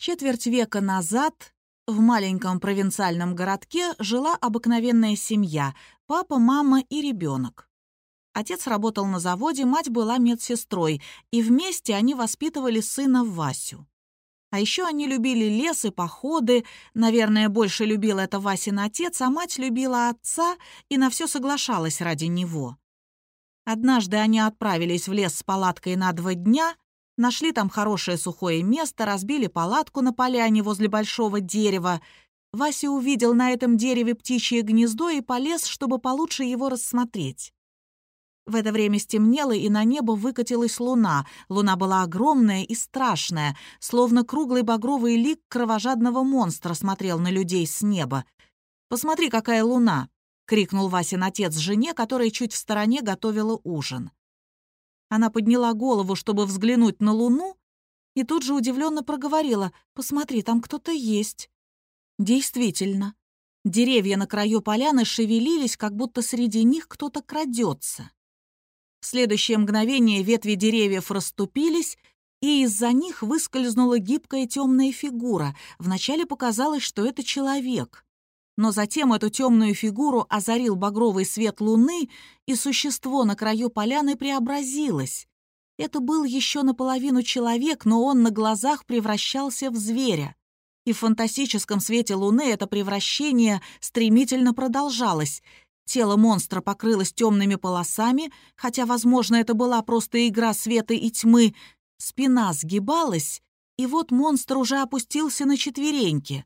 Четверть века назад в маленьком провинциальном городке жила обыкновенная семья — папа, мама и ребенок. Отец работал на заводе, мать была медсестрой, и вместе они воспитывали сына Васю. А еще они любили лес и походы. Наверное, больше любил это Васин отец, а мать любила отца и на все соглашалась ради него. Однажды они отправились в лес с палаткой на два дня, Нашли там хорошее сухое место, разбили палатку на поляне возле большого дерева. Вася увидел на этом дереве птичье гнездо и полез, чтобы получше его рассмотреть. В это время стемнело, и на небо выкатилась луна. Луна была огромная и страшная, словно круглый багровый лик кровожадного монстра смотрел на людей с неба. «Посмотри, какая луна!» — крикнул Васин отец жене, которая чуть в стороне готовила ужин. Она подняла голову, чтобы взглянуть на луну, и тут же удивленно проговорила «Посмотри, там кто-то есть». Действительно, деревья на краю поляны шевелились, как будто среди них кто-то крадется. В следующее мгновение ветви деревьев расступились, и из-за них выскользнула гибкая темная фигура. Вначале показалось, что это человек но затем эту темную фигуру озарил багровый свет луны, и существо на краю поляны преобразилось. Это был еще наполовину человек, но он на глазах превращался в зверя. И в фантастическом свете луны это превращение стремительно продолжалось. Тело монстра покрылось темными полосами, хотя, возможно, это была просто игра света и тьмы. Спина сгибалась, и вот монстр уже опустился на четвереньки.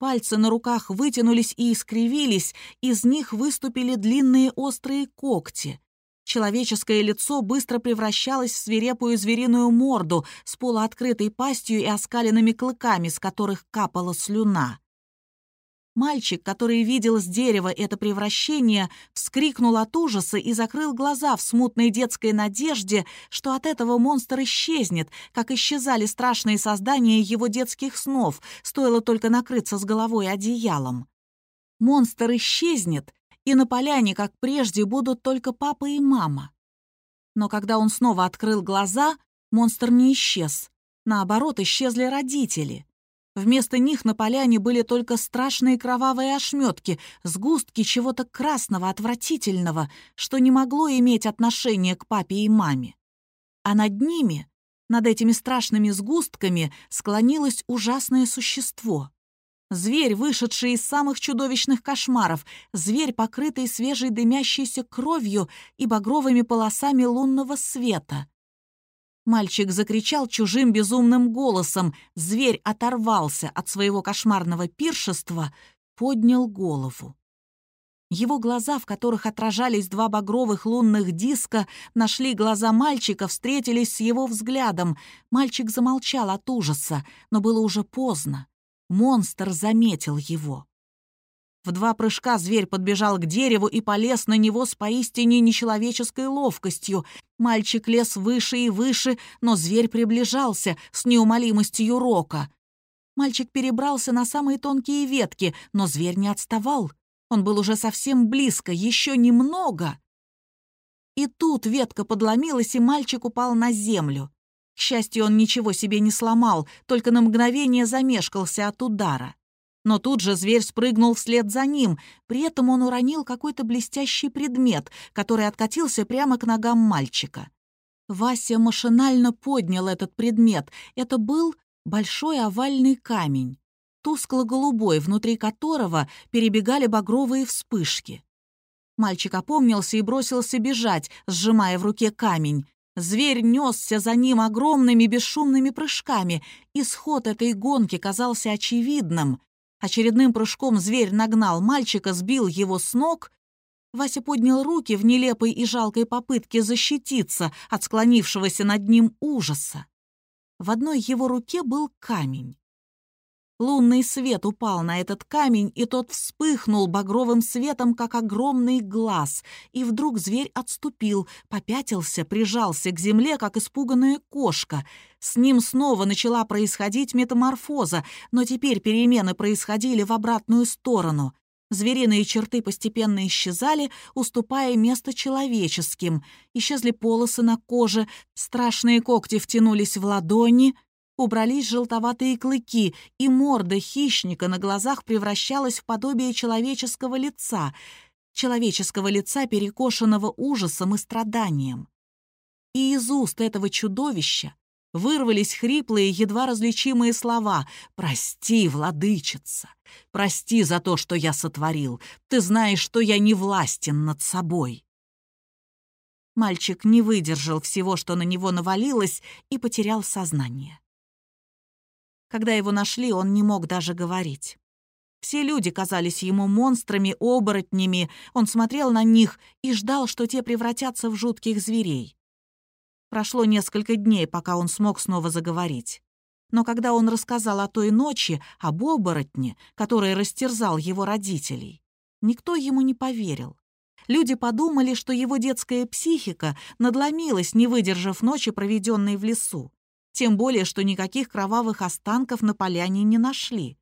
Пальцы на руках вытянулись и искривились, из них выступили длинные острые когти. Человеческое лицо быстро превращалось в свирепую звериную морду с полуоткрытой пастью и оскаленными клыками, с которых капала слюна. Мальчик, который видел с дерева это превращение, вскрикнул от ужаса и закрыл глаза в смутной детской надежде, что от этого монстр исчезнет, как исчезали страшные создания его детских снов, стоило только накрыться с головой одеялом. Монстр исчезнет, и на поляне, как прежде, будут только папа и мама. Но когда он снова открыл глаза, монстр не исчез. Наоборот, исчезли родители — Вместо них на поляне были только страшные кровавые ошметки, сгустки чего-то красного, отвратительного, что не могло иметь отношения к папе и маме. А над ними, над этими страшными сгустками, склонилось ужасное существо. Зверь, вышедший из самых чудовищных кошмаров, зверь, покрытый свежей дымящейся кровью и багровыми полосами лунного света. Мальчик закричал чужим безумным голосом. Зверь оторвался от своего кошмарного пиршества, поднял голову. Его глаза, в которых отражались два багровых лунных диска, нашли глаза мальчика, встретились с его взглядом. Мальчик замолчал от ужаса, но было уже поздно. Монстр заметил его. В два прыжка зверь подбежал к дереву и полез на него с поистине нечеловеческой ловкостью. Мальчик лез выше и выше, но зверь приближался с неумолимостью рока. Мальчик перебрался на самые тонкие ветки, но зверь не отставал. Он был уже совсем близко, еще немного. И тут ветка подломилась, и мальчик упал на землю. К счастью, он ничего себе не сломал, только на мгновение замешкался от удара. Но тут же зверь спрыгнул вслед за ним, при этом он уронил какой-то блестящий предмет, который откатился прямо к ногам мальчика. Вася машинально поднял этот предмет. Это был большой овальный камень, тускло-голубой, внутри которого перебегали багровые вспышки. Мальчик опомнился и бросился бежать, сжимая в руке камень. Зверь несся за ним огромными бесшумными прыжками. Исход этой гонки казался очевидным. Очередным прыжком зверь нагнал мальчика, сбил его с ног. Вася поднял руки в нелепой и жалкой попытке защититься от склонившегося над ним ужаса. В одной его руке был камень. Лунный свет упал на этот камень, и тот вспыхнул багровым светом, как огромный глаз. И вдруг зверь отступил, попятился, прижался к земле, как испуганная кошка. С ним снова начала происходить метаморфоза, но теперь перемены происходили в обратную сторону. Звериные черты постепенно исчезали, уступая место человеческим. Исчезли полосы на коже, страшные когти втянулись в ладони — убрались желтоватые клыки, и морда хищника на глазах превращалась в подобие человеческого лица, человеческого лица, перекошенного ужасом и страданием. И из уст этого чудовища вырвались хриплые, едва различимые слова «Прости, владычица! Прости за то, что я сотворил! Ты знаешь, что я не властен над собой!» Мальчик не выдержал всего, что на него навалилось, и потерял сознание. Когда его нашли, он не мог даже говорить. Все люди казались ему монстрами, оборотнями, он смотрел на них и ждал, что те превратятся в жутких зверей. Прошло несколько дней, пока он смог снова заговорить. Но когда он рассказал о той ночи, об оборотне, который растерзал его родителей, никто ему не поверил. Люди подумали, что его детская психика надломилась, не выдержав ночи, проведенной в лесу. Тем более, что никаких кровавых останков на поляне не нашли.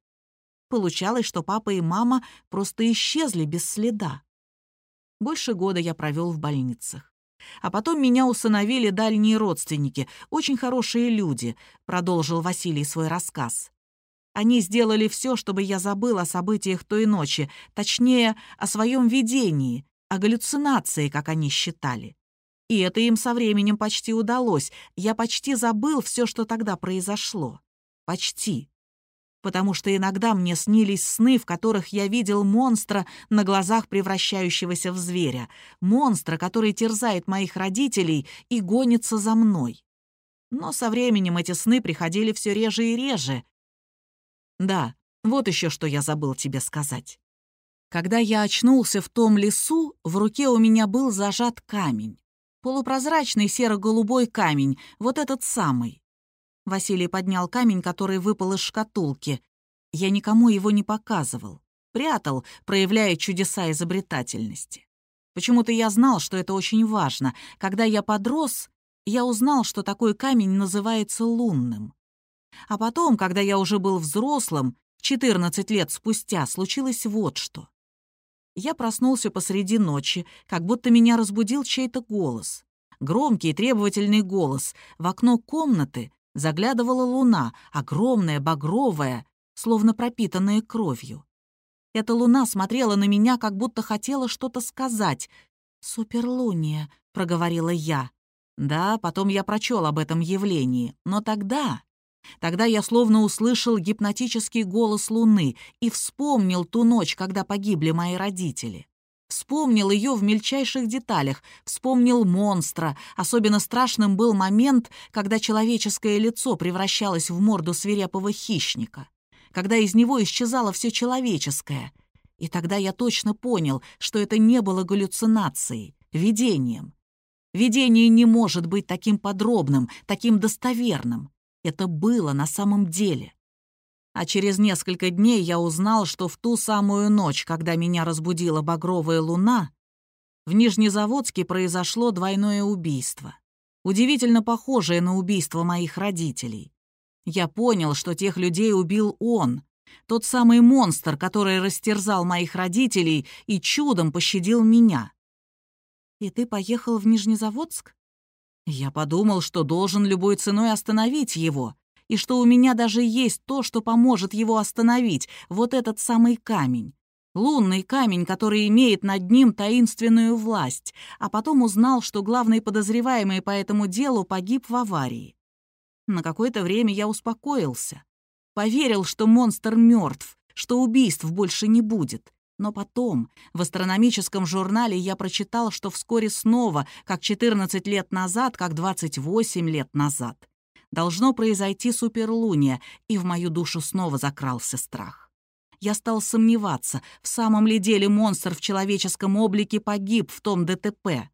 Получалось, что папа и мама просто исчезли без следа. Больше года я провел в больницах. А потом меня усыновили дальние родственники, очень хорошие люди, продолжил Василий свой рассказ. Они сделали все, чтобы я забыл о событиях той ночи, точнее, о своем видении, о галлюцинации, как они считали. И это им со временем почти удалось. Я почти забыл все, что тогда произошло. Почти потому что иногда мне снились сны, в которых я видел монстра на глазах превращающегося в зверя, монстра, который терзает моих родителей и гонится за мной. Но со временем эти сны приходили все реже и реже. Да, вот еще что я забыл тебе сказать. Когда я очнулся в том лесу, в руке у меня был зажат камень. Полупрозрачный серо-голубой камень, вот этот самый. Василий поднял камень, который выпал из шкатулки. Я никому его не показывал. Прятал, проявляя чудеса изобретательности. Почему-то я знал, что это очень важно. Когда я подрос, я узнал, что такой камень называется лунным. А потом, когда я уже был взрослым, 14 лет спустя, случилось вот что. Я проснулся посреди ночи, как будто меня разбудил чей-то голос. Громкий требовательный голос. В окно комнаты заглядывала луна, огромная, багровая, словно пропитанная кровью. Эта луна смотрела на меня, как будто хотела что-то сказать. «Суперлуния», — проговорила я. Да, потом я прочел об этом явлении, но тогда... Тогда я словно услышал гипнотический голос Луны и вспомнил ту ночь, когда погибли мои родители. Вспомнил ее в мельчайших деталях, вспомнил монстра. Особенно страшным был момент, когда человеческое лицо превращалось в морду свирепого хищника, когда из него исчезало все человеческое. И тогда я точно понял, что это не было галлюцинацией, видением. Видение не может быть таким подробным, таким достоверным. Это было на самом деле. А через несколько дней я узнал, что в ту самую ночь, когда меня разбудила багровая луна, в Нижнезаводске произошло двойное убийство. Удивительно похожее на убийство моих родителей. Я понял, что тех людей убил он, тот самый монстр, который растерзал моих родителей и чудом пощадил меня. «И ты поехал в Нижнезаводск?» Я подумал, что должен любой ценой остановить его, и что у меня даже есть то, что поможет его остановить, вот этот самый камень. Лунный камень, который имеет над ним таинственную власть, а потом узнал, что главный подозреваемый по этому делу погиб в аварии. На какое-то время я успокоился. Поверил, что монстр мертв, что убийств больше не будет. Но потом в астрономическом журнале я прочитал, что вскоре снова, как 14 лет назад, как 28 лет назад, должно произойти суперлуния, и в мою душу снова закрался страх. Я стал сомневаться, в самом ли деле монстр в человеческом облике погиб в том ДТП.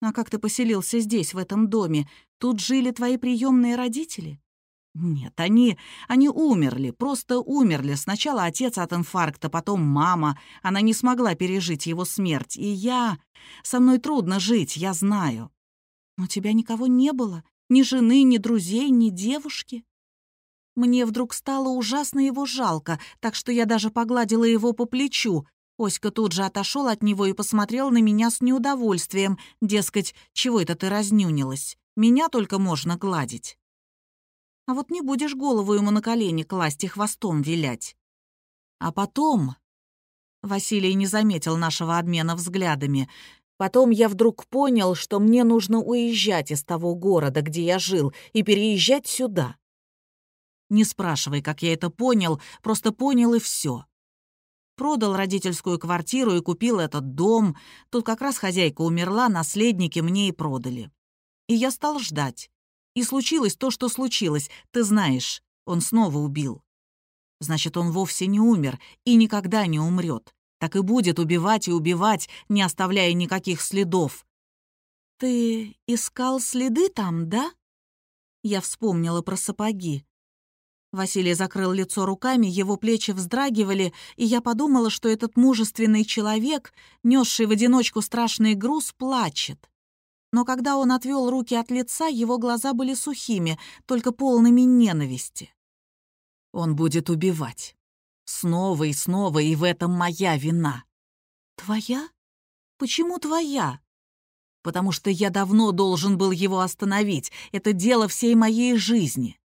«А как ты поселился здесь, в этом доме? Тут жили твои приемные родители?» «Нет, они... они умерли, просто умерли. Сначала отец от инфаркта, потом мама. Она не смогла пережить его смерть. И я... Со мной трудно жить, я знаю». «У тебя никого не было? Ни жены, ни друзей, ни девушки. Мне вдруг стало ужасно его жалко, так что я даже погладила его по плечу. Оська тут же отошел от него и посмотрел на меня с неудовольствием, дескать, чего это ты разнюнилась? Меня только можно гладить. А вот не будешь голову ему на колени класть и хвостом вилять. А потом... Василий не заметил нашего обмена взглядами. Потом я вдруг понял, что мне нужно уезжать из того города, где я жил, и переезжать сюда. Не спрашивай, как я это понял, просто понял и все. Продал родительскую квартиру и купил этот дом. Тут как раз хозяйка умерла, наследники мне и продали. И я стал ждать. И случилось то, что случилось. Ты знаешь, он снова убил. Значит, он вовсе не умер и никогда не умрет. Так и будет убивать и убивать, не оставляя никаких следов. «Ты искал следы там, да?» Я вспомнила про сапоги. Василий закрыл лицо руками, его плечи вздрагивали, и я подумала, что этот мужественный человек, несший в одиночку страшный груз, плачет. Но когда он отвел руки от лица, его глаза были сухими, только полными ненависти. Он будет убивать. Снова и снова, и в этом моя вина. Твоя? Почему твоя? Потому что я давно должен был его остановить. Это дело всей моей жизни.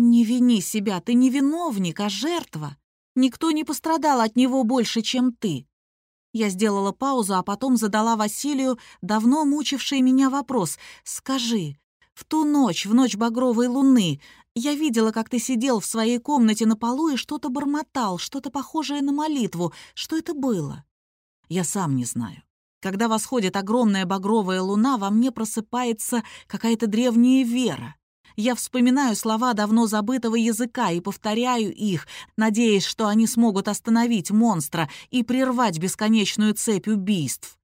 «Не вини себя, ты не виновник, а жертва. Никто не пострадал от него больше, чем ты». Я сделала паузу, а потом задала Василию давно мучивший меня вопрос. «Скажи, в ту ночь, в ночь багровой луны, я видела, как ты сидел в своей комнате на полу и что-то бормотал, что-то похожее на молитву. Что это было?» «Я сам не знаю. Когда восходит огромная багровая луна, во мне просыпается какая-то древняя вера. Я вспоминаю слова давно забытого языка и повторяю их, надеясь, что они смогут остановить монстра и прервать бесконечную цепь убийств.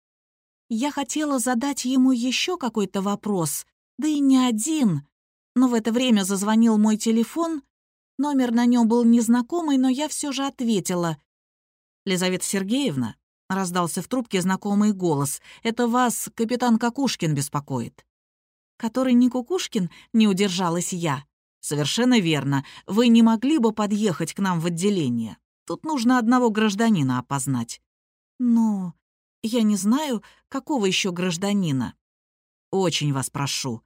Я хотела задать ему еще какой-то вопрос, да и не один, но в это время зазвонил мой телефон. Номер на нем был незнакомый, но я все же ответила. «Лизавета Сергеевна?» — раздался в трубке знакомый голос. «Это вас капитан Какушкин беспокоит» который не Кукушкин, не удержалась я. «Совершенно верно. Вы не могли бы подъехать к нам в отделение? Тут нужно одного гражданина опознать». «Ну, я не знаю, какого еще гражданина». «Очень вас прошу».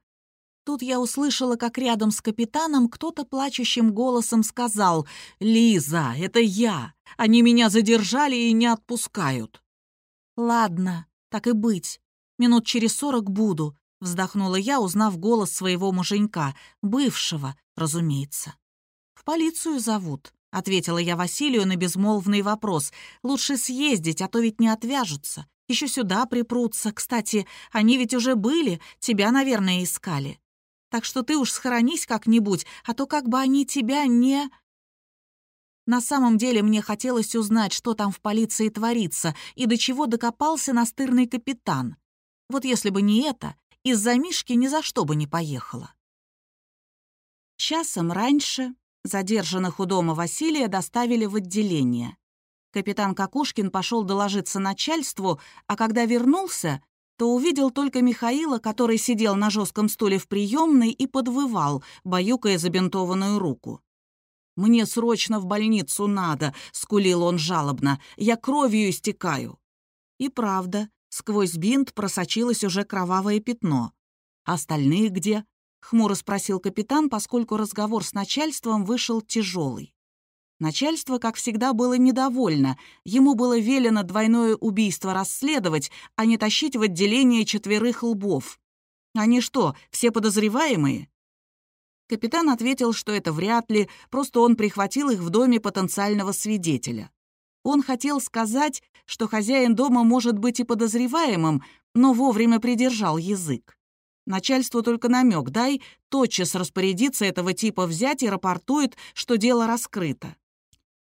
Тут я услышала, как рядом с капитаном кто-то плачущим голосом сказал «Лиза, это я! Они меня задержали и не отпускают». «Ладно, так и быть. Минут через сорок буду. Вздохнула я, узнав голос своего муженька, бывшего, разумеется. «В полицию зовут», — ответила я Василию на безмолвный вопрос. «Лучше съездить, а то ведь не отвяжутся. Еще сюда припрутся. Кстати, они ведь уже были, тебя, наверное, искали. Так что ты уж схоронись как-нибудь, а то как бы они тебя не...» На самом деле мне хотелось узнать, что там в полиции творится и до чего докопался настырный капитан. Вот если бы не это, из-за Мишки ни за что бы не поехала. Часом раньше задержанных у дома Василия доставили в отделение. Капитан Какушкин пошел доложиться начальству, а когда вернулся, то увидел только Михаила, который сидел на жестком стуле в приемной и подвывал, баюкая забинтованную руку. «Мне срочно в больницу надо», — скулил он жалобно, — «я кровью истекаю». И правда, Сквозь бинт просочилось уже кровавое пятно. «Остальные где?» — хмуро спросил капитан, поскольку разговор с начальством вышел тяжелый. Начальство, как всегда, было недовольно. Ему было велено двойное убийство расследовать, а не тащить в отделение четверых лбов. Они что, все подозреваемые? Капитан ответил, что это вряд ли, просто он прихватил их в доме потенциального свидетеля. Он хотел сказать, что хозяин дома может быть и подозреваемым, но вовремя придержал язык. Начальству только намек дай, тотчас распорядиться этого типа взять и рапортует, что дело раскрыто.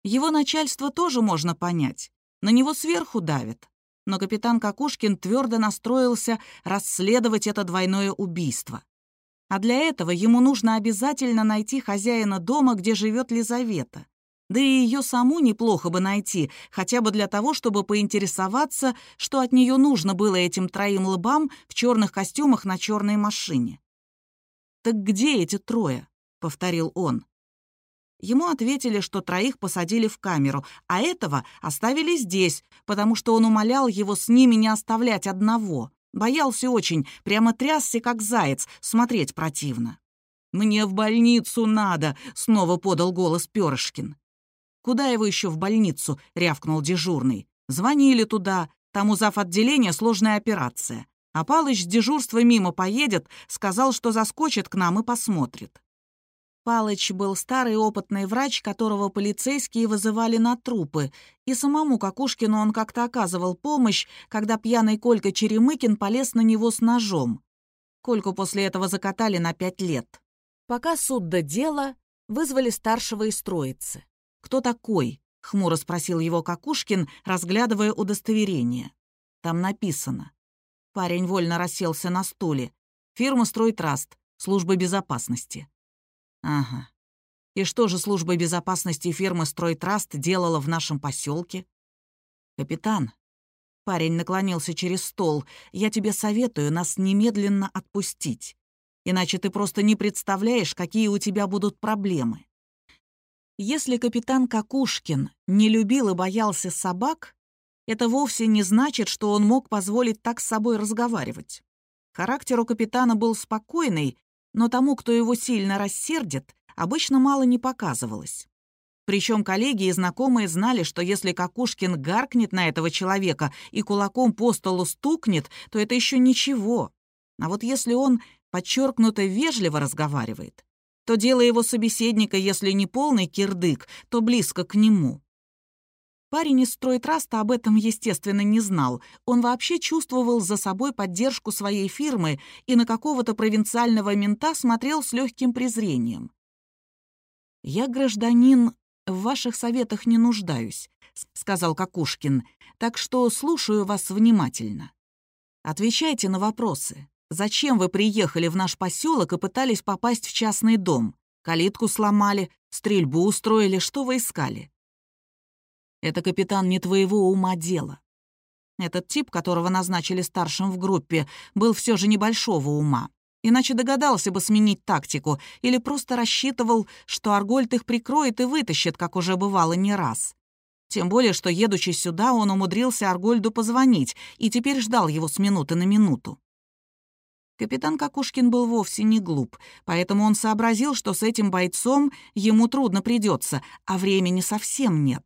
Его начальство тоже можно понять. На него сверху давит. Но капитан Какушкин твердо настроился расследовать это двойное убийство. А для этого ему нужно обязательно найти хозяина дома, где живет Лизавета. Да и ее саму неплохо бы найти, хотя бы для того, чтобы поинтересоваться, что от нее нужно было этим троим лбам в черных костюмах на черной машине. «Так где эти трое?» — повторил он. Ему ответили, что троих посадили в камеру, а этого оставили здесь, потому что он умолял его с ними не оставлять одного. Боялся очень, прямо трясся, как заяц, смотреть противно. «Мне в больницу надо!» — снова подал голос Пёрышкин. «Куда его еще в больницу?» — рявкнул дежурный. «Звонили туда. Там у зав. отделения сложная операция. А Палыч с дежурства мимо поедет, сказал, что заскочит к нам и посмотрит». Палыч был старый опытный врач, которого полицейские вызывали на трупы, и самому Какушкину он как-то оказывал помощь, когда пьяный Колька Черемыкин полез на него с ножом. Кольку после этого закатали на пять лет. Пока суд до дела, вызвали старшего из троицы. «Кто такой?» — хмуро спросил его Какушкин, разглядывая удостоверение. Там написано. Парень вольно расселся на стуле. Фирма «Стройтраст», служба безопасности. Ага. И что же служба безопасности фирмы «Стройтраст» делала в нашем поселке? Капитан. Парень наклонился через стол. Я тебе советую нас немедленно отпустить. Иначе ты просто не представляешь, какие у тебя будут проблемы. Если капитан Какушкин не любил и боялся собак, это вовсе не значит, что он мог позволить так с собой разговаривать. Характер у капитана был спокойный, но тому, кто его сильно рассердит, обычно мало не показывалось. Причем коллеги и знакомые знали, что если Какушкин гаркнет на этого человека и кулаком по столу стукнет, то это еще ничего. А вот если он подчеркнуто вежливо разговаривает, то дело его собеседника, если не полный кирдык, то близко к нему. Парень из стройтраста об этом, естественно, не знал. Он вообще чувствовал за собой поддержку своей фирмы и на какого-то провинциального мента смотрел с легким презрением. «Я, гражданин, в ваших советах не нуждаюсь», — сказал Какушкин, «так что слушаю вас внимательно. Отвечайте на вопросы. Зачем вы приехали в наш поселок и пытались попасть в частный дом? Калитку сломали, стрельбу устроили, что вы искали?» Это, капитан, не твоего ума дело. Этот тип, которого назначили старшим в группе, был все же небольшого ума. Иначе догадался бы сменить тактику или просто рассчитывал, что Аргольд их прикроет и вытащит, как уже бывало не раз. Тем более, что, едучи сюда, он умудрился Аргольду позвонить и теперь ждал его с минуты на минуту. Капитан Какушкин был вовсе не глуп, поэтому он сообразил, что с этим бойцом ему трудно придется, а времени совсем нет.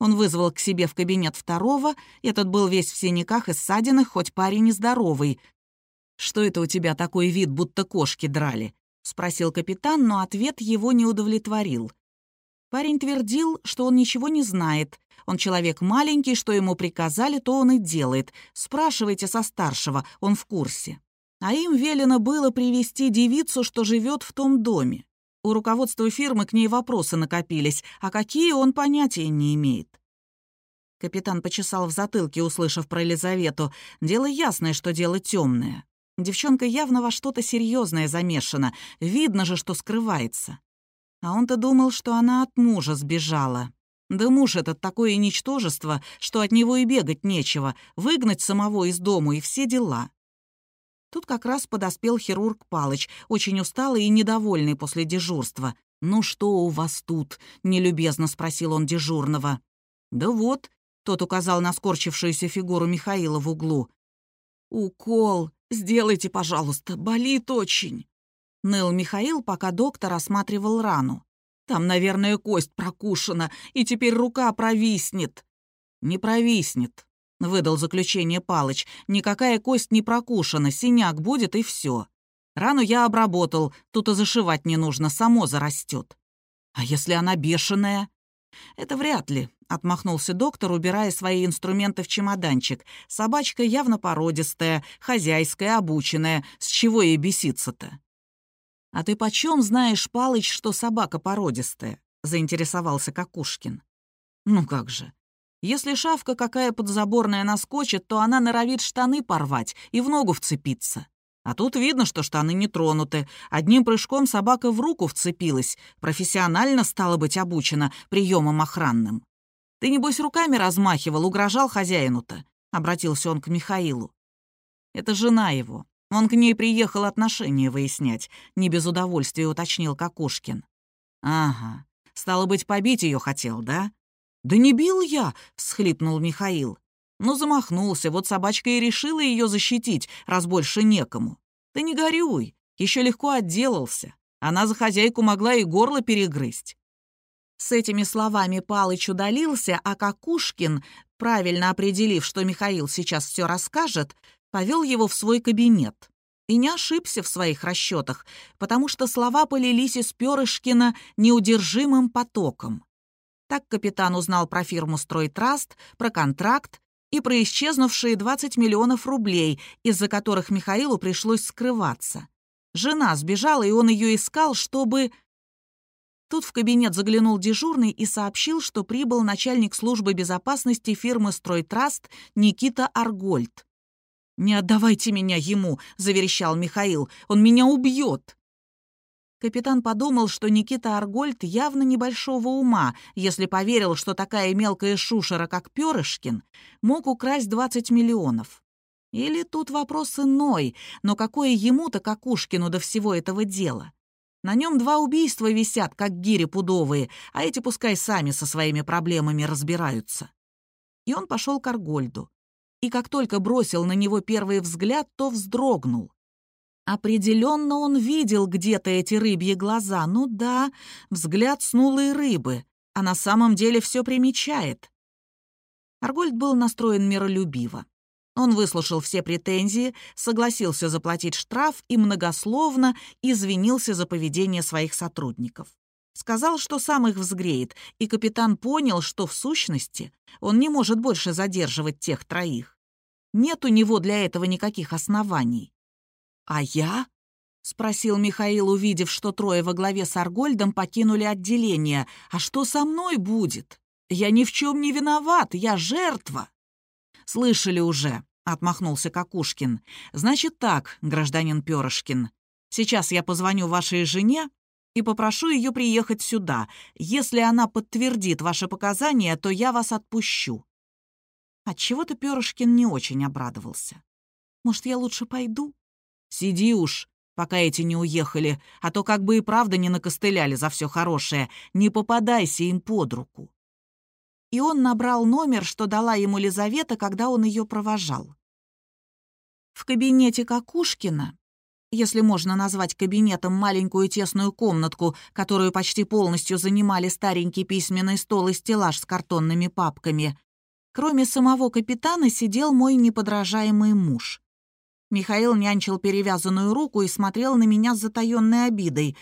Он вызвал к себе в кабинет второго, этот был весь в синяках и ссадинах, хоть парень нездоровый. «Что это у тебя такой вид, будто кошки драли?» — спросил капитан, но ответ его не удовлетворил. Парень твердил, что он ничего не знает. Он человек маленький, что ему приказали, то он и делает. Спрашивайте со старшего, он в курсе. А им велено было привести девицу, что живет в том доме. У руководства фирмы к ней вопросы накопились, а какие он понятия не имеет. Капитан почесал в затылке, услышав про Елизавету. Дело ясное, что дело темное. Девчонка явно во что-то серьезное замешана. Видно же, что скрывается. А он-то думал, что она от мужа сбежала. Да муж этот такое ничтожество, что от него и бегать нечего, выгнать самого из дому и все дела. Тут как раз подоспел хирург Палыч, очень усталый и недовольный после дежурства. «Ну что у вас тут?» — нелюбезно спросил он дежурного. «Да вот», — тот указал на скорчившуюся фигуру Михаила в углу. «Укол, сделайте, пожалуйста, болит очень». Ныл Михаил, пока доктор осматривал рану. «Там, наверное, кость прокушена, и теперь рука провиснет». «Не провиснет», — выдал заключение Палыч. «Никакая кость не прокушена, синяк будет и все. Рану я обработал, тут и зашивать не нужно, само зарастет. А если она бешеная?» «Это вряд ли», — отмахнулся доктор, убирая свои инструменты в чемоданчик. «Собачка явно породистая, хозяйская, обученная. С чего ей беситься-то?» «А ты почем знаешь, Палыч, что собака породистая?» — заинтересовался Какушкин. «Ну как же, если шавка какая подзаборная наскочит, то она норовит штаны порвать и в ногу вцепиться. А тут видно, что штаны не тронуты. Одним прыжком собака в руку вцепилась. Профессионально стала быть обучена приемом охранным. «Ты, небось, руками размахивал, угрожал хозяину-то?» — обратился он к Михаилу. «Это жена его. Он к ней приехал отношения выяснять», — не без удовольствия уточнил Кокушкин. «Ага. Стало быть, побить ее хотел, да?» «Да не бил я!» — всхлипнул Михаил. «Ну, замахнулся, вот собачка и решила ее защитить, раз больше некому. Ты не горюй, еще легко отделался. Она за хозяйку могла и горло перегрызть. С этими словами Палыч удалился, а Какушкин, правильно определив, что Михаил сейчас все расскажет, повел его в свой кабинет. И не ошибся в своих расчетах, потому что слова полились из Перышкина неудержимым потоком. Так капитан узнал про фирму «Стройтраст», про контракт и про исчезнувшие 20 миллионов рублей, из-за которых Михаилу пришлось скрываться. Жена сбежала, и он ее искал, чтобы... Тут в кабинет заглянул дежурный и сообщил, что прибыл начальник службы безопасности фирмы «Стройтраст» Никита Аргольд. «Не отдавайте меня ему», — заверещал Михаил, — «он меня убьет». Капитан подумал, что Никита Аргольд явно небольшого ума, если поверил, что такая мелкая шушера, как Пёрышкин, мог украсть 20 миллионов. Или тут вопрос иной, но какое ему-то, Какушкину, до всего этого дела? На нем два убийства висят, как гири пудовые, а эти пускай сами со своими проблемами разбираются. И он пошел к Аргольду. И как только бросил на него первый взгляд, то вздрогнул. Определенно он видел где-то эти рыбьи глаза. Ну да, взгляд снулой рыбы, а на самом деле все примечает. Аргольд был настроен миролюбиво. Он выслушал все претензии, согласился заплатить штраф и многословно извинился за поведение своих сотрудников. Сказал, что сам их взгреет, и капитан понял, что в сущности он не может больше задерживать тех троих. Нет у него для этого никаких оснований. «А я?» — спросил Михаил, увидев, что трое во главе с Аргольдом покинули отделение. «А что со мной будет? Я ни в чем не виноват, я жертва!» «Слышали уже», — отмахнулся Какушкин. «Значит так, гражданин Перышкин. Сейчас я позвоню вашей жене и попрошу ее приехать сюда. Если она подтвердит ваши показания, то я вас отпущу». Отчего-то Перышкин не очень обрадовался. «Может, я лучше пойду?» Сиди уж, пока эти не уехали, а то как бы и правда не накостыляли за все хорошее. Не попадайся им под руку». И он набрал номер, что дала ему Лизавета, когда он ее провожал. В кабинете Какушкина, если можно назвать кабинетом маленькую тесную комнатку, которую почти полностью занимали старенький письменный стол и стеллаж с картонными папками, кроме самого капитана сидел мой неподражаемый муж. Михаил нянчил перевязанную руку и смотрел на меня с затаённой обидой.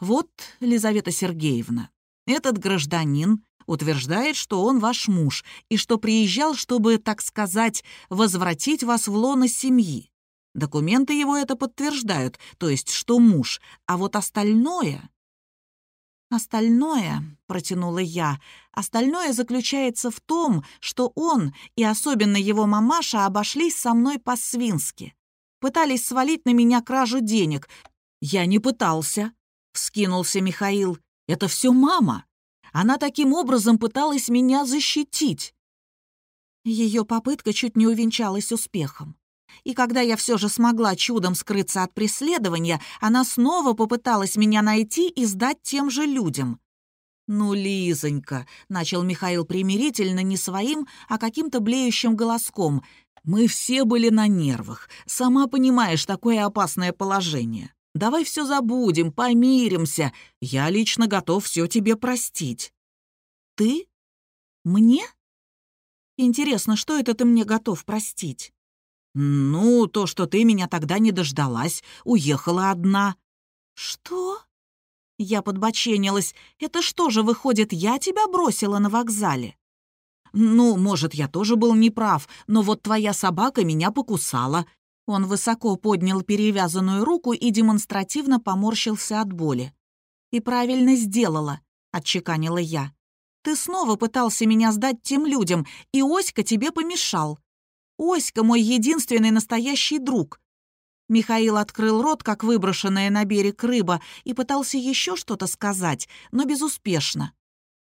«Вот, Лизавета Сергеевна, этот гражданин утверждает, что он ваш муж и что приезжал, чтобы, так сказать, возвратить вас в лоно семьи. Документы его это подтверждают, то есть что муж, а вот остальное...» «Остальное», — протянула я, — «остальное заключается в том, что он и особенно его мамаша обошлись со мной по-свински. Пытались свалить на меня кражу денег. Я не пытался, — вскинулся Михаил. Это все мама. Она таким образом пыталась меня защитить. Ее попытка чуть не увенчалась успехом. И когда я все же смогла чудом скрыться от преследования, она снова попыталась меня найти и сдать тем же людям. «Ну, Лизонька», — начал Михаил примирительно не своим, а каким-то блеющим голоском, мы все были на нервах. Сама понимаешь, такое опасное положение. Давай все забудем, помиримся. Я лично готов все тебе простить. Ты? Мне? Интересно, что это ты мне готов простить? Ну, то, что ты меня тогда не дождалась, уехала одна. Что? Я подбоченилась. Это что же, выходит, я тебя бросила на вокзале? «Ну, может, я тоже был неправ, но вот твоя собака меня покусала». Он высоко поднял перевязанную руку и демонстративно поморщился от боли. «И правильно сделала», — отчеканила я. «Ты снова пытался меня сдать тем людям, и Оська тебе помешал. Оська — мой единственный настоящий друг». Михаил открыл рот, как выброшенная на берег рыба, и пытался еще что-то сказать, но безуспешно.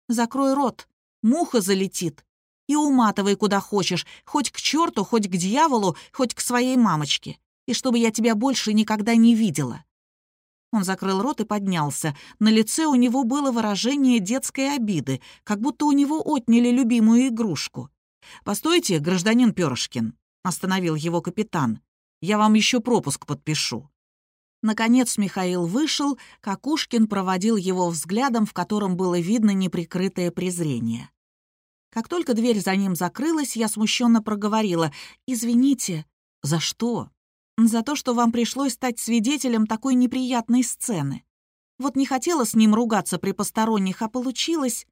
«Закрой рот, муха залетит», и уматывай куда хочешь, хоть к черту, хоть к дьяволу, хоть к своей мамочке. И чтобы я тебя больше никогда не видела». Он закрыл рот и поднялся. На лице у него было выражение детской обиды, как будто у него отняли любимую игрушку. «Постойте, гражданин Пёрышкин», — остановил его капитан. «Я вам еще пропуск подпишу». Наконец Михаил вышел, Какушкин проводил его взглядом, в котором было видно неприкрытое презрение. Как только дверь за ним закрылась, я смущенно проговорила «Извините». «За что?» «За то, что вам пришлось стать свидетелем такой неприятной сцены. Вот не хотела с ним ругаться при посторонних, а получилось...»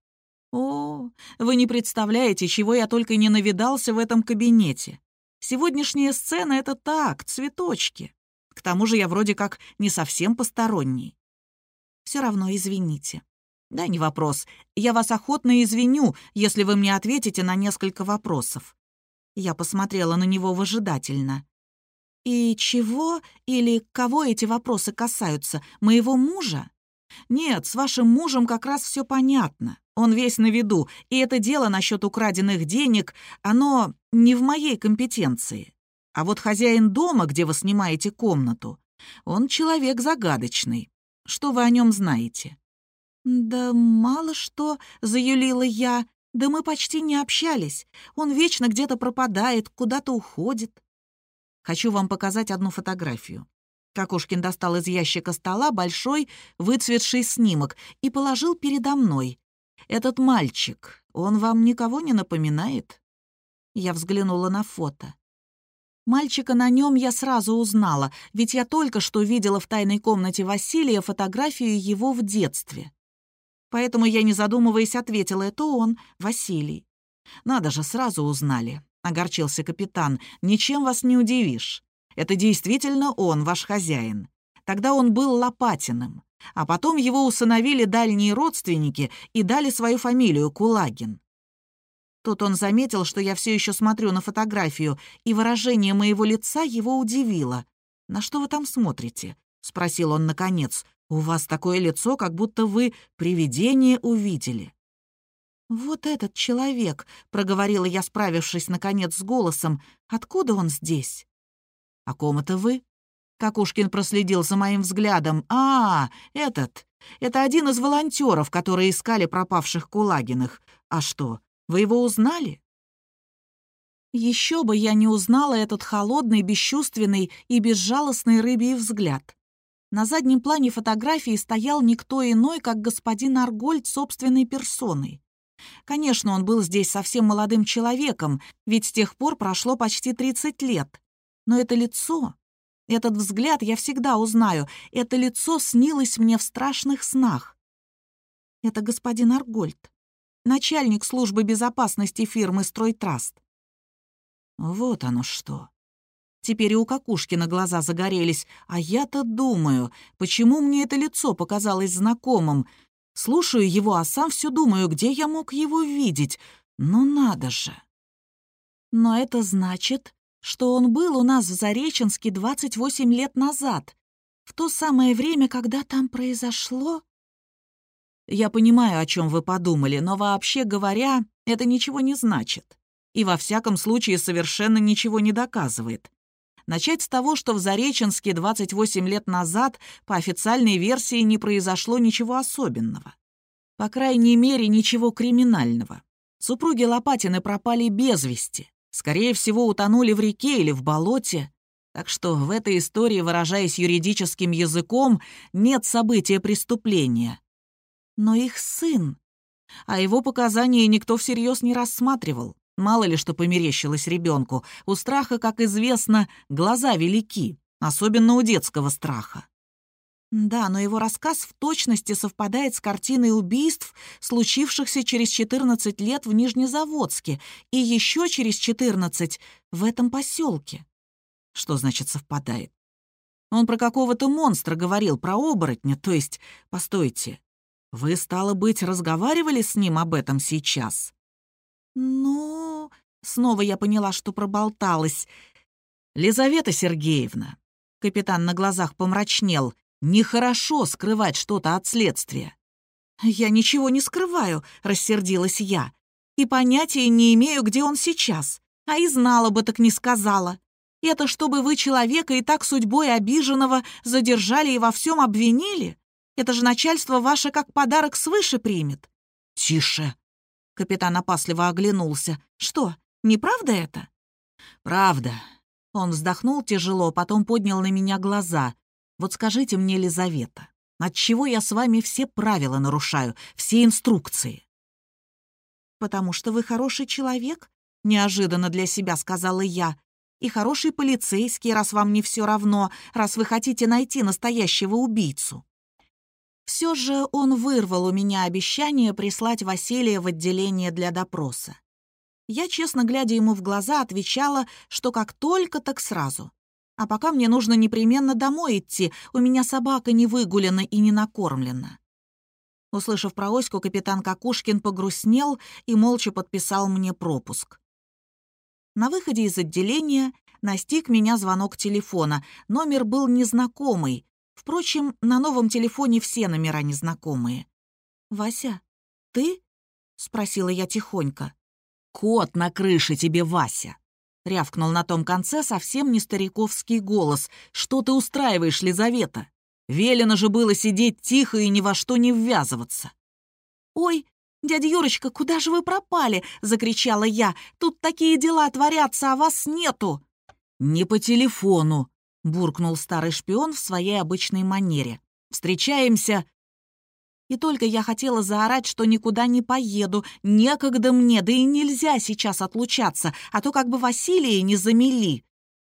«О, вы не представляете, чего я только не навидался в этом кабинете. Сегодняшняя сцена — это так, цветочки. К тому же я вроде как не совсем посторонний. Все равно извините. Да, не вопрос. Я вас охотно извиню, если вы мне ответите на несколько вопросов. Я посмотрела на него выжидательно. И чего или кого эти вопросы касаются? Моего мужа? Нет, с вашим мужем как раз все понятно. Он весь на виду, и это дело насчет украденных денег, оно не в моей компетенции. А вот хозяин дома, где вы снимаете комнату, он человек загадочный. Что вы о нем знаете?» «Да мало что», — заюлила я. «Да мы почти не общались. Он вечно где-то пропадает, куда-то уходит». Хочу вам показать одну фотографию. Какушкин достал из ящика стола большой выцветший снимок и положил передо мной. «Этот мальчик, он вам никого не напоминает?» Я взглянула на фото. Мальчика на нем я сразу узнала, ведь я только что видела в тайной комнате Василия фотографию его в детстве. Поэтому я, не задумываясь, ответила, это он, Василий. «Надо же, сразу узнали», — огорчился капитан. «Ничем вас не удивишь. Это действительно он, ваш хозяин. Тогда он был Лопатиным, а потом его усыновили дальние родственники и дали свою фамилию Кулагин. Тут он заметил, что я все еще смотрю на фотографию, и выражение моего лица его удивило. «На что вы там смотрите?» — спросил он наконец. «У вас такое лицо, как будто вы привидение увидели». «Вот этот человек», — проговорила я, справившись, наконец, с голосом. «Откуда он здесь?» «О ком это вы?» Какушкин проследил за моим взглядом. «А, этот. Это один из волонтеров, которые искали пропавших Кулагиных. А что, вы его узнали?» Еще бы я не узнала этот холодный, бесчувственный и безжалостный рыбий взгляд. На заднем плане фотографии стоял никто иной, как господин Аргольд собственной персоной. Конечно, он был здесь совсем молодым человеком, ведь с тех пор прошло почти 30 лет. Но это лицо, этот взгляд я всегда узнаю. Это лицо снилось мне в страшных снах. Это господин Аргольд, начальник службы безопасности фирмы «Стройтраст». Вот оно что. Теперь и у Какушкина глаза загорелись, а я-то думаю, почему мне это лицо показалось знакомым. Слушаю его, а сам все думаю, где я мог его видеть. Ну надо же. Но это значит, что он был у нас в Зареченске 28 лет назад, в то самое время, когда там произошло... Я понимаю, о чем вы подумали, но вообще говоря, это ничего не значит. И во всяком случае совершенно ничего не доказывает. Начать с того, что в Зареченске 28 лет назад по официальной версии не произошло ничего особенного. По крайней мере, ничего криминального. Супруги Лопатины пропали без вести. Скорее всего, утонули в реке или в болоте. Так что в этой истории, выражаясь юридическим языком, нет события преступления. Но их сын... А его показания никто всерьез не рассматривал. Мало ли что померещилось ребенку. У страха, как известно, глаза велики, особенно у детского страха. Да, но его рассказ в точности совпадает с картиной убийств, случившихся через 14 лет в Нижнезаводске и еще через 14 в этом поселке. Что значит совпадает? Он про какого-то монстра говорил, про оборотня, то есть... Постойте, вы, стало быть, разговаривали с ним об этом сейчас? Ну... Снова я поняла, что проболталась. Лизавета Сергеевна. Капитан на глазах помрачнел. Нехорошо скрывать что-то от следствия. «Я ничего не скрываю», — рассердилась я. «И понятия не имею, где он сейчас. А и знала бы, так не сказала. Это чтобы вы человека и так судьбой обиженного задержали и во всем обвинили? Это же начальство ваше как подарок свыше примет». «Тише!» — капитан опасливо оглянулся. «Что, неправда это?» «Правда». Он вздохнул тяжело, потом поднял на меня глаза. Вот скажите мне, Лизавета, отчего я с вами все правила нарушаю, все инструкции?» «Потому что вы хороший человек», — неожиданно для себя сказала я, «и хороший полицейский, раз вам не все равно, раз вы хотите найти настоящего убийцу». Все же он вырвал у меня обещание прислать Василия в отделение для допроса. Я, честно глядя ему в глаза, отвечала, что как только, так сразу. А пока мне нужно непременно домой идти, у меня собака не выгулена и не накормлена. Услышав про Оську, капитан Какушкин погрустнел и молча подписал мне пропуск. На выходе из отделения настиг меня звонок телефона. Номер был незнакомый. Впрочем, на новом телефоне все номера незнакомые. «Вася, ты?» — спросила я тихонько. «Кот на крыше тебе, Вася!» Рявкнул на том конце совсем не стариковский голос. «Что ты устраиваешь, Лизавета? Велено же было сидеть тихо и ни во что не ввязываться». «Ой, дядя Юрочка, куда же вы пропали?» — закричала я. «Тут такие дела творятся, а вас нету». «Не по телефону», — буркнул старый шпион в своей обычной манере. «Встречаемся и только я хотела заорать, что никуда не поеду, некогда мне, да и нельзя сейчас отлучаться, а то как бы Василия не замели.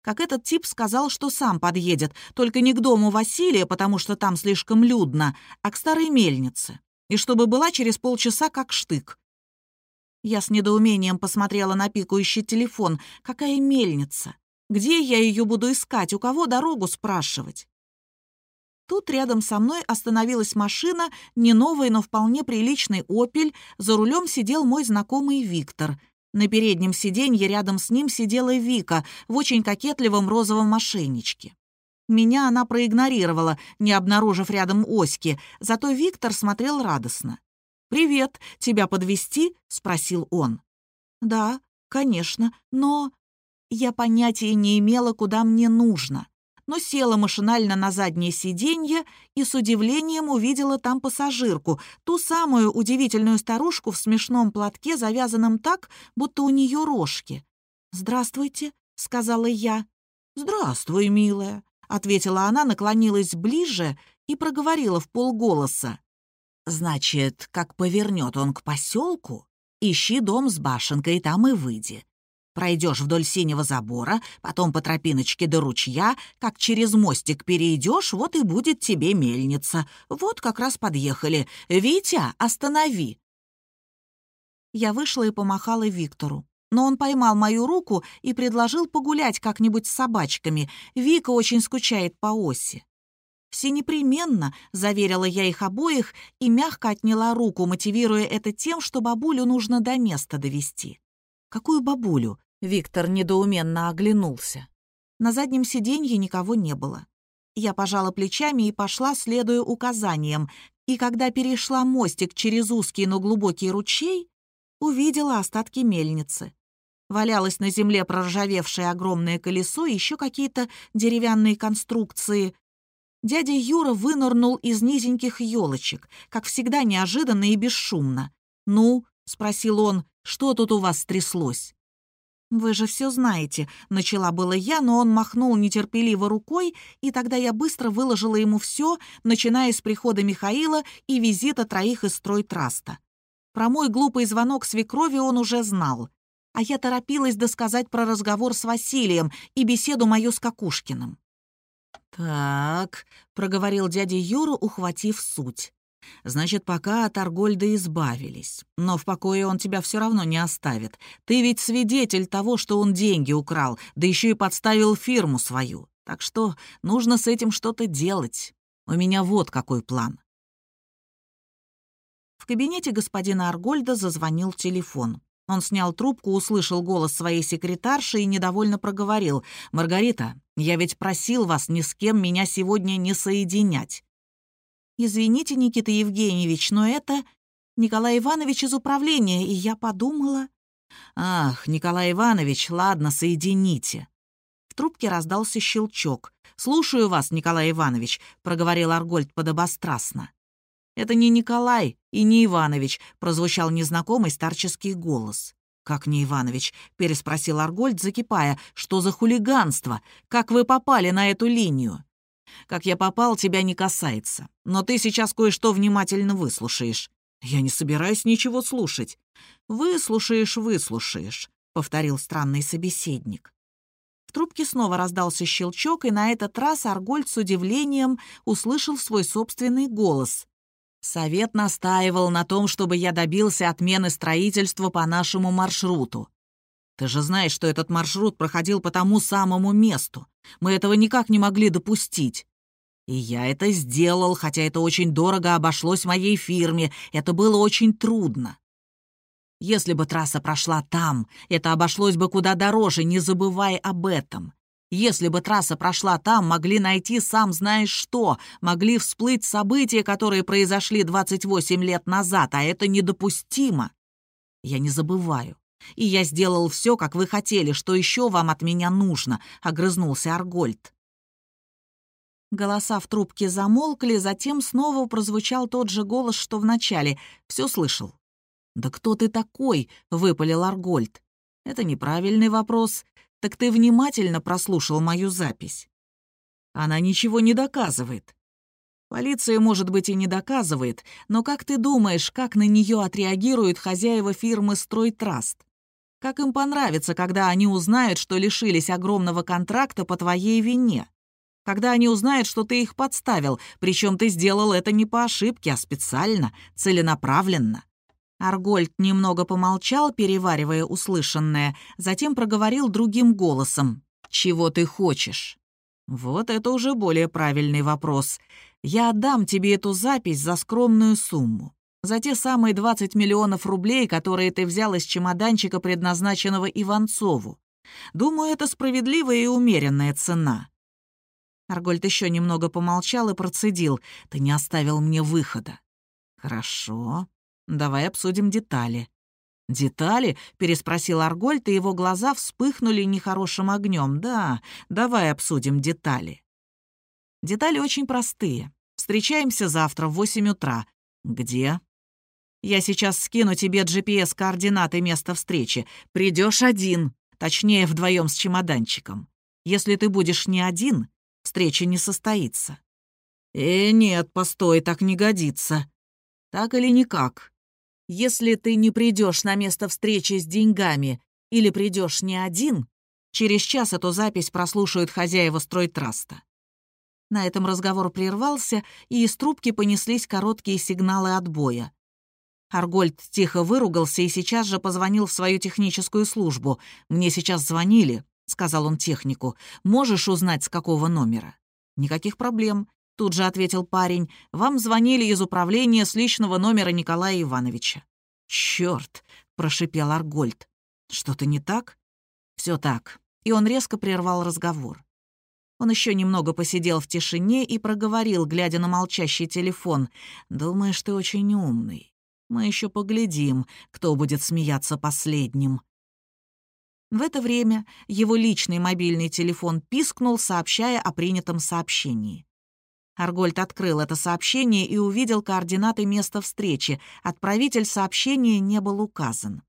Как этот тип сказал, что сам подъедет, только не к дому Василия, потому что там слишком людно, а к старой мельнице. И чтобы была через полчаса как штык. Я с недоумением посмотрела на пикающий телефон. Какая мельница? Где я ее буду искать? У кого дорогу спрашивать? Тут рядом со мной остановилась машина, не новая, но вполне приличный «Опель». За рулем сидел мой знакомый Виктор. На переднем сиденье рядом с ним сидела Вика в очень кокетливом розовом мошенничке. Меня она проигнорировала, не обнаружив рядом Оськи, зато Виктор смотрел радостно. «Привет, тебя подвести? спросил он. «Да, конечно, но...» Я понятия не имела, куда мне нужно но села машинально на заднее сиденье и с удивлением увидела там пассажирку, ту самую удивительную старушку в смешном платке, завязанном так, будто у нее рожки. «Здравствуйте», — сказала я. «Здравствуй, милая», — ответила она, наклонилась ближе и проговорила в полголоса. «Значит, как повернет он к поселку, ищи дом с башенкой, там и выйди. Пройдешь вдоль синего забора, потом по тропиночке до ручья, как через мостик перейдешь, вот и будет тебе мельница. Вот как раз подъехали. Витя, останови!» Я вышла и помахала Виктору. Но он поймал мою руку и предложил погулять как-нибудь с собачками. Вика очень скучает по оси. «Все непременно», — заверила я их обоих и мягко отняла руку, мотивируя это тем, что бабулю нужно до места довести. «Какую бабулю?» Виктор недоуменно оглянулся. На заднем сиденье никого не было. Я пожала плечами и пошла, следуя указаниям, и когда перешла мостик через узкий, но глубокий ручей, увидела остатки мельницы. Валялось на земле проржавевшее огромное колесо и еще какие-то деревянные конструкции. Дядя Юра вынырнул из низеньких елочек, как всегда неожиданно и бесшумно. «Ну?» — спросил он, — «что тут у вас стряслось?» «Вы же все знаете», — начала было я, но он махнул нетерпеливо рукой, и тогда я быстро выложила ему все, начиная с прихода Михаила и визита троих из стройтраста. Про мой глупый звонок свекрови он уже знал. А я торопилась досказать про разговор с Василием и беседу мою с Какушкиным. «Так», — проговорил дядя Юра, ухватив суть. Значит, пока от Аргольда избавились. Но в покое он тебя все равно не оставит. Ты ведь свидетель того, что он деньги украл, да еще и подставил фирму свою. Так что нужно с этим что-то делать. У меня вот какой план. В кабинете господина Аргольда зазвонил телефон. Он снял трубку, услышал голос своей секретарши и недовольно проговорил. «Маргарита, я ведь просил вас ни с кем меня сегодня не соединять. «Извините, Никита Евгеньевич, но это Николай Иванович из управления, и я подумала...» «Ах, Николай Иванович, ладно, соедините». В трубке раздался щелчок. «Слушаю вас, Николай Иванович», — проговорил Аргольд подобострастно. «Это не Николай и не Иванович», — прозвучал незнакомый старческий голос. «Как не Иванович?» — переспросил Аргольд, закипая. «Что за хулиганство? Как вы попали на эту линию?» Как я попал, тебя не касается. Но ты сейчас кое-что внимательно выслушаешь». «Я не собираюсь ничего слушать». «Выслушаешь, выслушаешь», — повторил странный собеседник. В трубке снова раздался щелчок, и на этот раз Аргольд с удивлением услышал свой собственный голос. «Совет настаивал на том, чтобы я добился отмены строительства по нашему маршруту. Ты же знаешь, что этот маршрут проходил по тому самому месту. Мы этого никак не могли допустить. И я это сделал, хотя это очень дорого обошлось моей фирме. Это было очень трудно. Если бы трасса прошла там, это обошлось бы куда дороже, не забывай об этом. Если бы трасса прошла там, могли найти сам знаешь что, могли всплыть события, которые произошли 28 лет назад, а это недопустимо. Я не забываю. И я сделал все, как вы хотели. Что еще вам от меня нужно?» — огрызнулся Аргольд. Голоса в трубке замолкли, затем снова прозвучал тот же голос, что в начале. Все слышал. «Да кто ты такой?» — выпалил Аргольд. «Это неправильный вопрос. Так ты внимательно прослушал мою запись?» «Она ничего не доказывает». «Полиция, может быть, и не доказывает, но как ты думаешь, как на нее отреагируют хозяева фирмы «Стройтраст»? Как им понравится, когда они узнают, что лишились огромного контракта по твоей вине? Когда они узнают, что ты их подставил, причем ты сделал это не по ошибке, а специально, целенаправленно. Аргольд немного помолчал, переваривая услышанное, затем проговорил другим голосом. «Чего ты хочешь?» «Вот это уже более правильный вопрос. Я отдам тебе эту запись за скромную сумму. За те самые 20 миллионов рублей, которые ты взял из чемоданчика, предназначенного Иванцову. Думаю, это справедливая и умеренная цена». Аргольд еще немного помолчал и процедил. «Ты не оставил мне выхода». «Хорошо. Давай обсудим детали». «Детали?» — переспросил Аргольд, и его глаза вспыхнули нехорошим огнем. «Да, давай обсудим детали». «Детали очень простые. Встречаемся завтра в восемь утра. Где?» «Я сейчас скину тебе GPS-координаты места встречи. Придешь один, точнее, вдвоем с чемоданчиком. Если ты будешь не один, встреча не состоится». «Э, нет, постой, так не годится». «Так или никак?» Если ты не придешь на место встречи с деньгами или придешь не один, через час эту запись прослушают хозяева стройтраста. На этом разговор прервался, и из трубки понеслись короткие сигналы отбоя. Аргольд тихо выругался и сейчас же позвонил в свою техническую службу. «Мне сейчас звонили», — сказал он технику. «Можешь узнать, с какого номера?» «Никаких проблем. Тут же ответил парень. «Вам звонили из управления с личного номера Николая Ивановича». «Чёрт!» — прошипел Аргольд. «Что-то не так?» «Всё так». И он резко прервал разговор. Он еще немного посидел в тишине и проговорил, глядя на молчащий телефон. «Думаешь, ты очень умный. Мы еще поглядим, кто будет смеяться последним». В это время его личный мобильный телефон пискнул, сообщая о принятом сообщении. Аргольд открыл это сообщение и увидел координаты места встречи. Отправитель сообщения не был указан.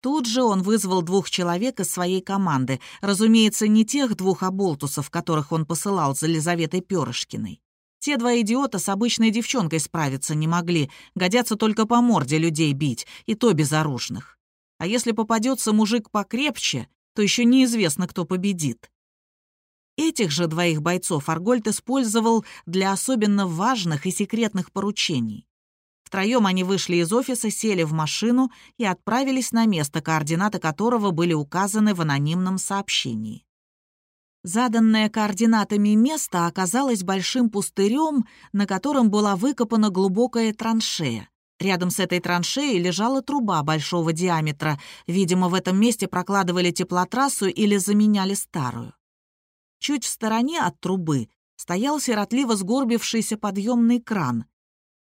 Тут же он вызвал двух человек из своей команды. Разумеется, не тех двух оболтусов, которых он посылал за Лизаветой Пёрышкиной. Те два идиота с обычной девчонкой справиться не могли, годятся только по морде людей бить, и то безоружных. А если попадется мужик покрепче, то еще неизвестно, кто победит. Этих же двоих бойцов Аргольд использовал для особенно важных и секретных поручений. Втроем они вышли из офиса, сели в машину и отправились на место, координаты которого были указаны в анонимном сообщении. Заданное координатами место оказалось большим пустырем, на котором была выкопана глубокая траншея. Рядом с этой траншеей лежала труба большого диаметра. Видимо, в этом месте прокладывали теплотрассу или заменяли старую. Чуть в стороне от трубы стоял сиротливо сгорбившийся подъемный кран.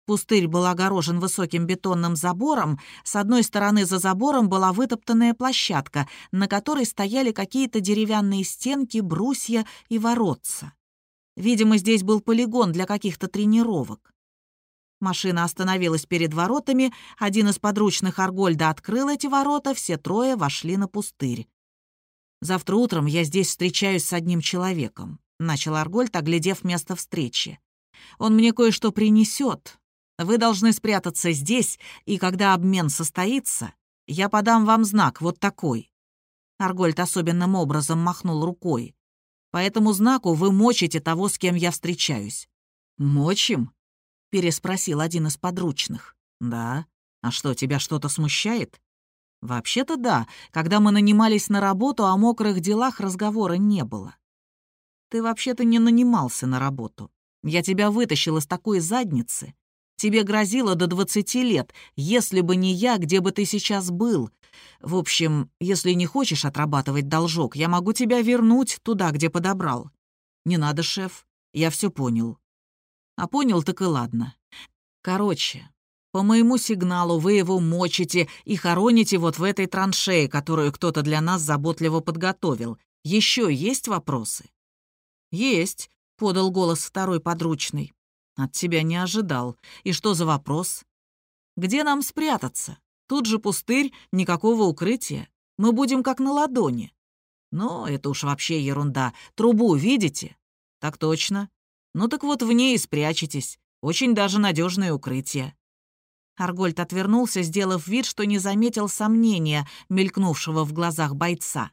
Пустырь был огорожен высоким бетонным забором, с одной стороны за забором была вытоптанная площадка, на которой стояли какие-то деревянные стенки, брусья и воротца. Видимо, здесь был полигон для каких-то тренировок. Машина остановилась перед воротами, один из подручных Аргольда открыл эти ворота, все трое вошли на пустырь. Завтра утром я здесь встречаюсь с одним человеком. начал Аргольд, оглядев место встречи. «Он мне кое-что принесет. Вы должны спрятаться здесь, и когда обмен состоится, я подам вам знак, вот такой». Аргольд особенным образом махнул рукой. «По этому знаку вы мочите того, с кем я встречаюсь». «Мочим?» — переспросил один из подручных. «Да. А что, тебя что-то смущает?» «Вообще-то да. Когда мы нанимались на работу, о мокрых делах разговора не было. Ты вообще-то не нанимался на работу. Я тебя вытащил из такой задницы. Тебе грозило до 20 лет. Если бы не я, где бы ты сейчас был? В общем, если не хочешь отрабатывать должок, я могу тебя вернуть туда, где подобрал. Не надо, шеф. Я все понял. А понял, так и ладно. Короче, по моему сигналу вы его мочите и хороните вот в этой траншее, которую кто-то для нас заботливо подготовил. Еще есть вопросы? «Есть», — подал голос второй подручный. «От тебя не ожидал. И что за вопрос?» «Где нам спрятаться? Тут же пустырь, никакого укрытия. Мы будем как на ладони». «Ну, это уж вообще ерунда. Трубу видите?» «Так точно. Ну так вот в ней и спрячетесь. Очень даже надежное укрытие». Аргольд отвернулся, сделав вид, что не заметил сомнения, мелькнувшего в глазах бойца.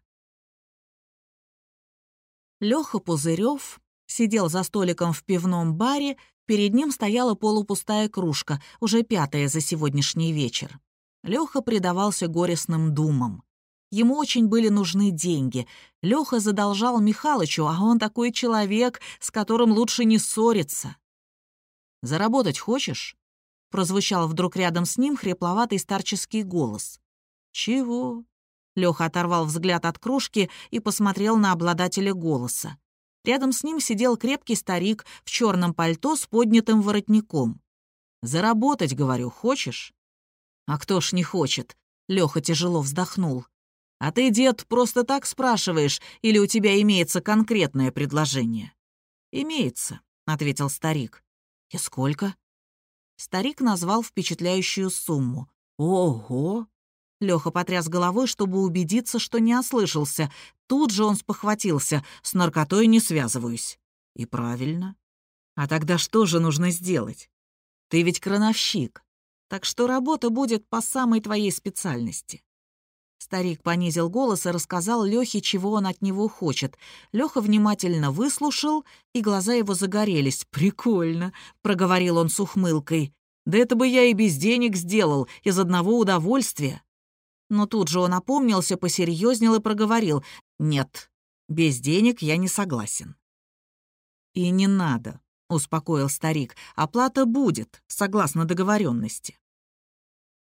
Лёха Пузырёв сидел за столиком в пивном баре, перед ним стояла полупустая кружка, уже пятая за сегодняшний вечер. Лёха предавался горестным думам. Ему очень были нужны деньги. Лёха задолжал Михалычу, а он такой человек, с которым лучше не ссориться. «Заработать хочешь?» — прозвучал вдруг рядом с ним хрипловатый старческий голос. «Чего?» Лёха оторвал взгляд от кружки и посмотрел на обладателя голоса. Рядом с ним сидел крепкий старик в черном пальто с поднятым воротником. «Заработать, говорю, хочешь?» «А кто ж не хочет?» Лёха тяжело вздохнул. «А ты, дед, просто так спрашиваешь, или у тебя имеется конкретное предложение?» «Имеется», — ответил старик. «И сколько?» Старик назвал впечатляющую сумму. «Ого! Лёха потряс головой, чтобы убедиться, что не ослышался. Тут же он спохватился. С наркотой не связываюсь. И правильно. А тогда что же нужно сделать? Ты ведь крановщик. Так что работа будет по самой твоей специальности. Старик понизил голос и рассказал Лёхе, чего он от него хочет. Лёха внимательно выслушал, и глаза его загорелись. «Прикольно», — проговорил он с ухмылкой. «Да это бы я и без денег сделал, из одного удовольствия. Но тут же он опомнился, посерьезнел и проговорил. «Нет, без денег я не согласен». «И не надо», — успокоил старик. «Оплата будет, согласно договоренности.